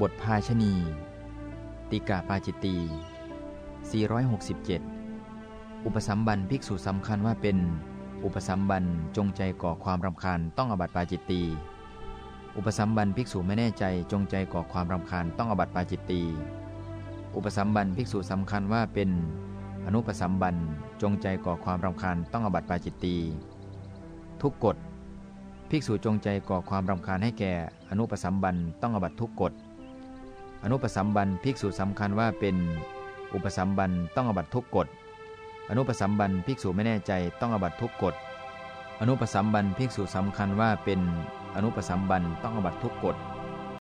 บทภาชณี ติกาปาจิตตี 467 อุปสัมบันภิกษุสำคัญว่าเป็น อุปสัมบันจงใจก่อความรำคาญต้องอบัติปาจิตตี อุปสัมบันภิกษุไม่แน่ใจจงใจก่อความรำคาญต้องอบัติปาจิตตี อุปสัมบันภิกษุสำคัญว่าเป็น อนุปสัมบันจงใจก่อความรำคาญต้องอบัติปาจิตตีทุกกฎภิกษุจงใจก่อความรำคาญให้แก่อนุปสัมบันต้องอบัตทุกกฎ อนุปสัมบันภิกษุสำคัญว่าเป็นอุปสัมบันต้องอบัตทุกกฎ อนุปสัมบันภิกษุไม่แน่ใจต้องอบัตทุกกฎ อนุปสัมบันภิกษุสำคัญว่าเป็นอนุปสัมบันต้องอบัตทุกกฎ